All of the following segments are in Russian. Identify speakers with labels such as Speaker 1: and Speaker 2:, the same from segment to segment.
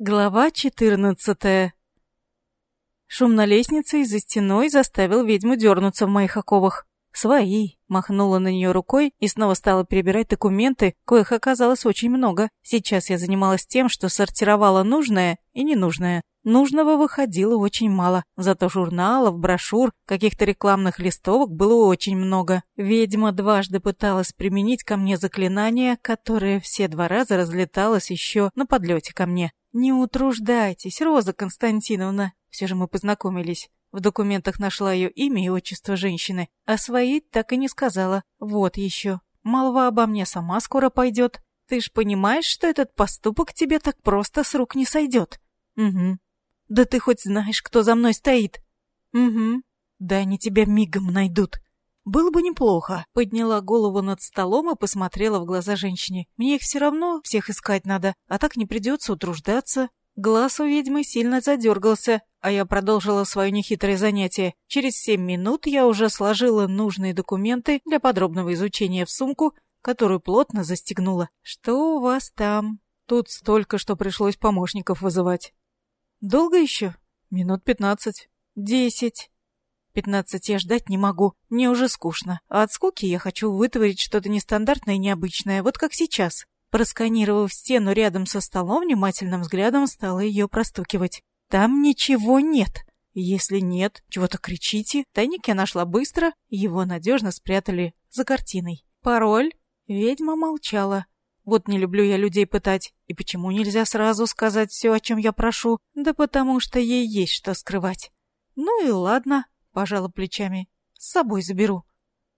Speaker 1: Глава 14 Шум на лестнице и за стеной заставил ведьму дернуться в моих оковах. «Свои!» — махнула на нее рукой и снова стала перебирать документы, коих оказалось очень много. Сейчас я занималась тем, что сортировала нужное и ненужное. Нужного выходило очень мало, зато журналов, брошюр, каких-то рекламных листовок было очень много. Ведьма дважды пыталась применить ко мне заклинание, которое все два раза разлеталось еще на подлете ко мне. «Не утруждайтесь, Роза Константиновна!» Все же мы познакомились. В документах нашла ее имя и отчество женщины, а свои так и не сказала. Вот еще. Молва обо мне сама скоро пойдет. Ты ж понимаешь, что этот поступок тебе так просто с рук не сойдет? Угу. Да ты хоть знаешь, кто за мной стоит? Угу. Да они тебя мигом найдут. Было бы неплохо. Подняла голову над столом и посмотрела в глаза женщине. Мне их все равно всех искать надо, а так не придется утруждаться. Глаз у ведьмы сильно задергался, а я продолжила свое нехитрое занятие. Через семь минут я уже сложила нужные документы для подробного изучения в сумку, которую плотно застегнула. «Что у вас там?» Тут столько, что пришлось помощников вызывать. «Долго еще?» «Минут пятнадцать». «Десять». Пятнадцать я ждать не могу, мне уже скучно. А от скуки я хочу вытворить что-то нестандартное и необычное, вот как сейчас. Просканировав стену рядом со столом, внимательным взглядом стала ее простукивать. Там ничего нет. Если нет, чего-то кричите. Тайник я нашла быстро, его надежно спрятали за картиной. Пароль? Ведьма молчала. Вот не люблю я людей пытать. И почему нельзя сразу сказать все, о чем я прошу? Да потому что ей есть что скрывать. Ну и ладно, пожала плечами. С собой заберу.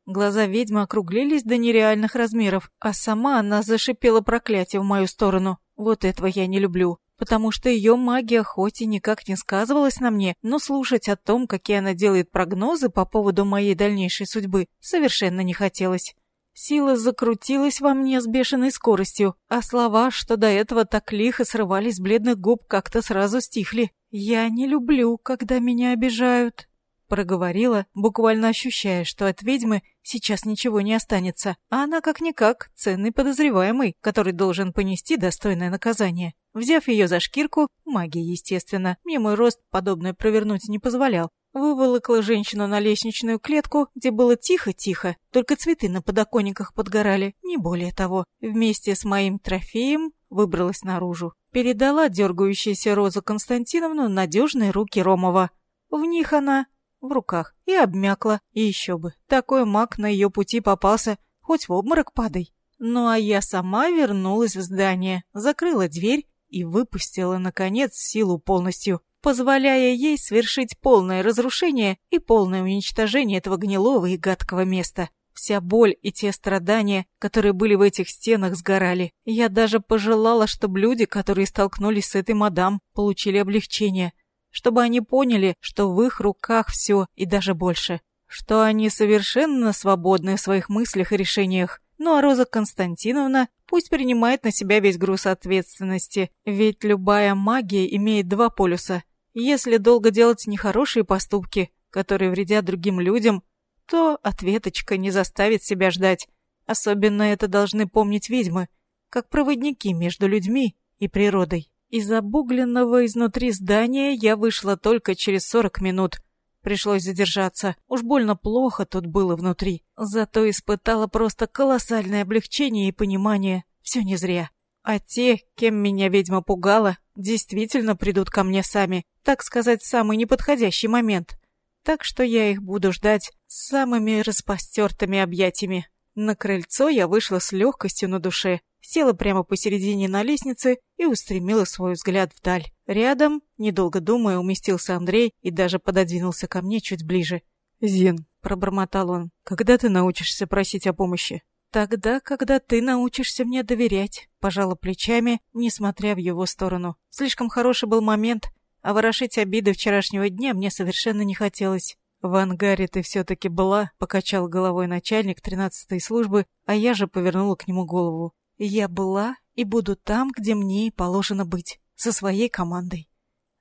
Speaker 1: Глаза ведьмы округлились до нереальных размеров, а сама она зашипела проклятие в мою сторону. Вот этого я не люблю, потому что ее магия хоть и никак не сказывалась на мне, но слушать о том, какие она делает прогнозы по поводу моей дальнейшей судьбы, совершенно не хотелось. Сила закрутилась во мне с бешеной скоростью, а слова, что до этого так лихо срывались с бледных губ, как-то сразу стихли. «Я не люблю, когда меня обижают», проговорила, буквально ощущая, что от ведьмы сейчас ничего не останется, а она как-никак ценный подозреваемый, который должен понести достойное наказание. Взяв ее за шкирку, магия, естественно, мне мой рост подобное провернуть не позволял, выволокла женщину на лестничную клетку, где было тихо-тихо, только цветы на подоконниках подгорали, не более того. Вместе с моим трофеем выбралась наружу. Передала дергающуюся Розу Константиновну надежные руки Ромова. В них она в руках и обмякла, и еще бы. Такой маг на ее пути попался, хоть в обморок падай. Ну а я сама вернулась в здание, закрыла дверь и выпустила, наконец, силу полностью, позволяя ей совершить полное разрушение и полное уничтожение этого гнилого и гадкого места. Вся боль и те страдания, которые были в этих стенах, сгорали. Я даже пожелала, чтобы люди, которые столкнулись с этой мадам, получили облегчение, чтобы они поняли, что в их руках все и даже больше, что они совершенно свободны в своих мыслях и решениях. Ну а Роза Константиновна пусть принимает на себя весь груз ответственности, ведь любая магия имеет два полюса. Если долго делать нехорошие поступки, которые вредят другим людям, то ответочка не заставит себя ждать. Особенно это должны помнить ведьмы, как проводники между людьми и природой. Из обугленного изнутри здания я вышла только через сорок минут. Пришлось задержаться. Уж больно плохо тут было внутри. Зато испытала просто колоссальное облегчение и понимание. Все не зря. А те, кем меня ведьма пугала, действительно придут ко мне сами. Так сказать, самый неподходящий момент. Так что я их буду ждать самыми распостертыми объятиями. На крыльцо я вышла с легкостью на душе села прямо посередине на лестнице и устремила свой взгляд вдаль. Рядом, недолго думая, уместился Андрей и даже пододвинулся ко мне чуть ближе. «Зин», — пробормотал он, — «когда ты научишься просить о помощи?» «Тогда, когда ты научишься мне доверять», — пожала плечами, несмотря в его сторону. Слишком хороший был момент, а ворошить обиды вчерашнего дня мне совершенно не хотелось. «В ангаре ты все-таки была», — покачал головой начальник тринадцатой службы, а я же повернула к нему голову. Я была и буду там, где мне и положено быть, со своей командой.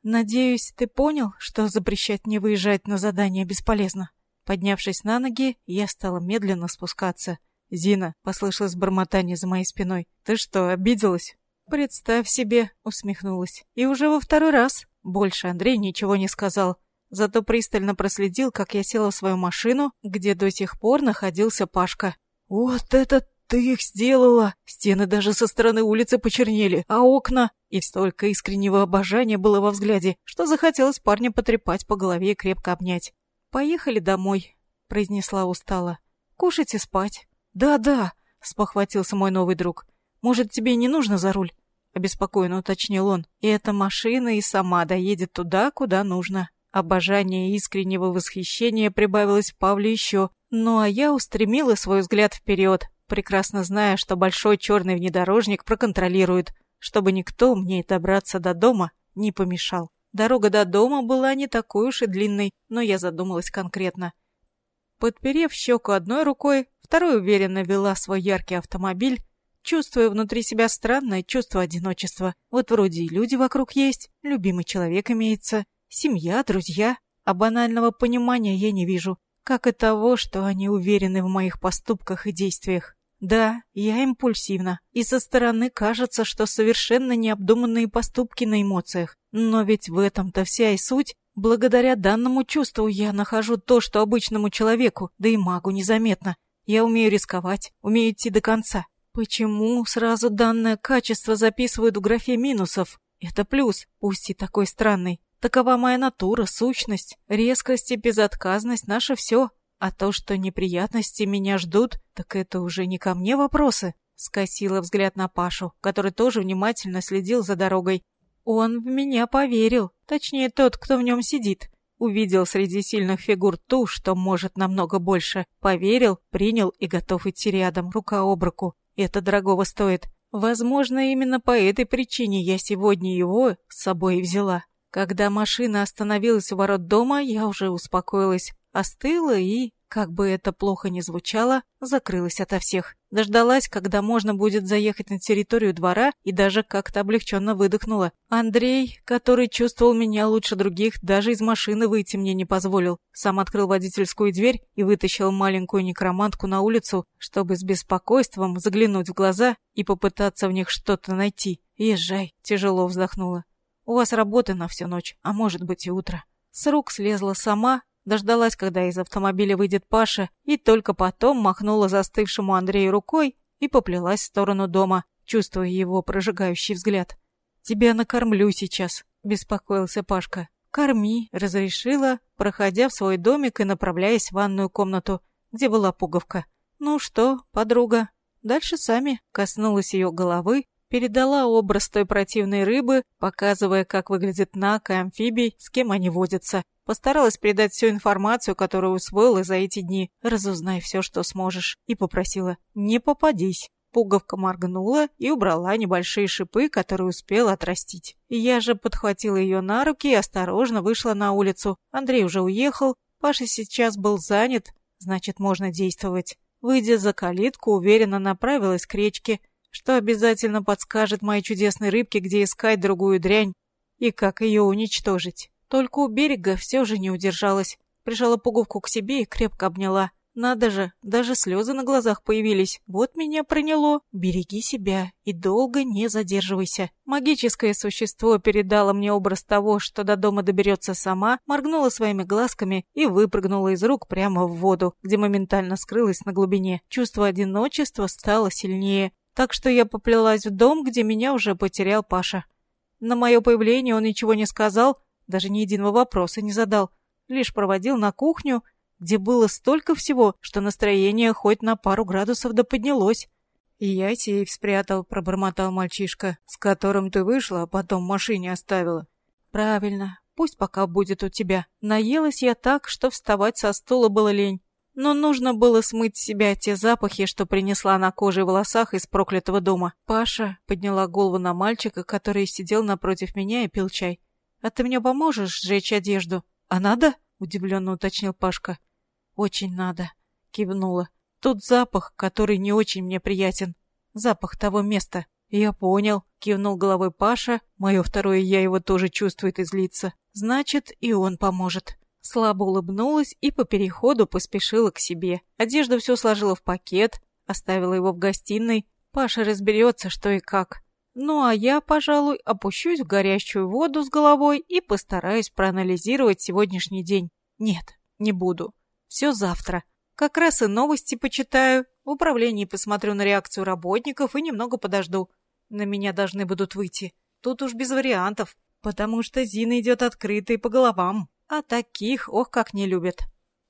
Speaker 1: Надеюсь, ты понял, что запрещать мне выезжать на задание бесполезно. Поднявшись на ноги, я стала медленно спускаться. «Зина», — послышалось бормотание за моей спиной, — «ты что, обиделась?» «Представь себе», — усмехнулась. «И уже во второй раз». Больше Андрей ничего не сказал. Зато пристально проследил, как я села в свою машину, где до сих пор находился Пашка. «Вот это ты их сделала! Стены даже со стороны улицы почернели, а окна...» И столько искреннего обожания было во взгляде, что захотелось парня потрепать по голове и крепко обнять. «Поехали домой», — произнесла устало. «Кушать и спать». «Да-да», — спохватился мой новый друг. «Может, тебе не нужно за руль?» — обеспокоенно уточнил он. «И эта машина и сама доедет туда, куда нужно». Обожание искреннего восхищения прибавилось Павле еще. Ну а я устремила свой взгляд вперед, прекрасно зная, что большой черный внедорожник проконтролирует, чтобы никто мне добраться до дома не помешал. Дорога до дома была не такой уж и длинной, но я задумалась конкретно. Подперев щеку одной рукой, второй уверенно вела свой яркий автомобиль, чувствуя внутри себя странное чувство одиночества. Вот вроде и люди вокруг есть, любимый человек имеется, семья, друзья, а банального понимания я не вижу, как и того, что они уверены в моих поступках и действиях. Да, я импульсивна, и со стороны кажется, что совершенно необдуманные поступки на эмоциях. Но ведь в этом-то вся и суть. Благодаря данному чувству я нахожу то, что обычному человеку, да и магу незаметно. Я умею рисковать, умею идти до конца. Почему сразу данное качество записывают в графе минусов? Это плюс, пусть и такой странный. Такова моя натура, сущность, резкость и безотказность — наше все. А то, что неприятности меня ждут, так это уже не ко мне вопросы. Скосила взгляд на Пашу, который тоже внимательно следил за дорогой. Он в меня поверил, точнее тот, кто в нем сидит. Увидел среди сильных фигур ту, что может намного больше. Поверил, принял и готов идти рядом, рука об руку. Это дорогого стоит. Возможно, именно по этой причине я сегодня его с собой взяла. Когда машина остановилась у ворот дома, я уже успокоилась остыла и, как бы это плохо ни звучало, закрылась ото всех. Дождалась, когда можно будет заехать на территорию двора и даже как-то облегченно выдохнула. Андрей, который чувствовал меня лучше других, даже из машины выйти мне не позволил. Сам открыл водительскую дверь и вытащил маленькую некромантку на улицу, чтобы с беспокойством заглянуть в глаза и попытаться в них что-то найти. «Езжай», — тяжело вздохнула. «У вас работа на всю ночь, а может быть и утро». С рук слезла сама, Дождалась, когда из автомобиля выйдет Паша, и только потом махнула застывшему Андрею рукой и поплелась в сторону дома, чувствуя его прожигающий взгляд. «Тебя накормлю сейчас», — беспокоился Пашка. «Корми», — разрешила, проходя в свой домик и направляясь в ванную комнату, где была пуговка. «Ну что, подруга?» Дальше сами коснулась ее головы, передала образ той противной рыбы, показывая, как выглядит Нак и амфибий, с кем они водятся, Постаралась передать всю информацию, которую усвоила за эти дни. Разузнай все, что сможешь. И попросила «Не попадись». Пуговка моргнула и убрала небольшие шипы, которые успела отрастить. Я же подхватила ее на руки и осторожно вышла на улицу. Андрей уже уехал, Паша сейчас был занят, значит, можно действовать. Выйдя за калитку, уверенно направилась к речке, что обязательно подскажет моей чудесной рыбке, где искать другую дрянь и как ее уничтожить. Только у берега все же не удержалась. Прижала пуговку к себе и крепко обняла. Надо же, даже слезы на глазах появились. Вот меня проняло. Береги себя и долго не задерживайся. Магическое существо передало мне образ того, что до дома доберется сама, моргнула своими глазками и выпрыгнула из рук прямо в воду, где моментально скрылась на глубине. Чувство одиночества стало сильнее. Так что я поплелась в дом, где меня уже потерял Паша. На мое появление он ничего не сказал, даже ни единого вопроса не задал, лишь проводил на кухню, где было столько всего, что настроение хоть на пару градусов да поднялось. «И я сейф спрятал», — пробормотал мальчишка, «с которым ты вышла, а потом в машине оставила». «Правильно, пусть пока будет у тебя. Наелась я так, что вставать со стула было лень. Но нужно было смыть с себя те запахи, что принесла на коже и волосах из проклятого дома. Паша подняла голову на мальчика, который сидел напротив меня и пил чай. «А ты мне поможешь сжечь одежду?» «А надо?» — удивленно уточнил Пашка. «Очень надо», — кивнула. «Тут запах, который не очень мне приятен. Запах того места». «Я понял», — кивнул головой Паша. Мое второе «я» его тоже чувствует и злится. «Значит, и он поможет». Слабо улыбнулась и по переходу поспешила к себе. Одежду все сложила в пакет, оставила его в гостиной. Паша разберется, что и как. Ну а я, пожалуй, опущусь в горящую воду с головой и постараюсь проанализировать сегодняшний день. Нет, не буду. Все завтра. Как раз и новости почитаю, в управлении посмотрю на реакцию работников и немного подожду. На меня должны будут выйти. Тут уж без вариантов, потому что Зина идет открытой по головам, а таких, ох, как не любят.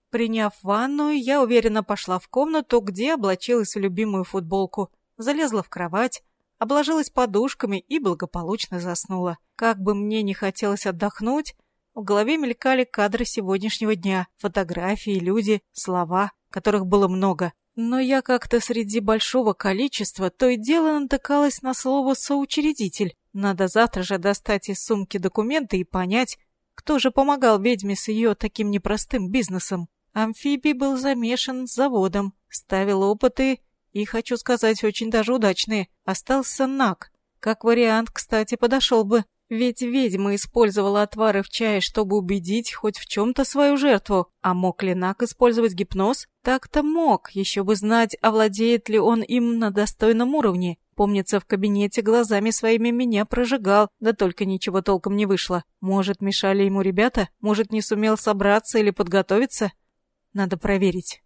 Speaker 1: Приняв ванную, я уверенно пошла в комнату, где облачилась в любимую футболку, залезла в кровать, обложилась подушками и благополучно заснула. Как бы мне не хотелось отдохнуть, в голове мелькали кадры сегодняшнего дня, фотографии, люди, слова, которых было много. Но я как-то среди большого количества то и дело натыкалась на слово «соучредитель». Надо завтра же достать из сумки документы и понять, кто же помогал ведьме с ее таким непростым бизнесом. Амфибий был замешан с заводом, ставил опыты и, хочу сказать, очень даже удачные. Остался Нак. Как вариант, кстати, подошел бы. Ведь ведьма использовала отвары в чае, чтобы убедить хоть в чем-то свою жертву. А мог ли Нак использовать гипноз? Так-то мог, еще бы знать, овладеет ли он им на достойном уровне. Помнится, в кабинете глазами своими меня прожигал, да только ничего толком не вышло. Может, мешали ему ребята? Может, не сумел собраться или подготовиться? Надо проверить.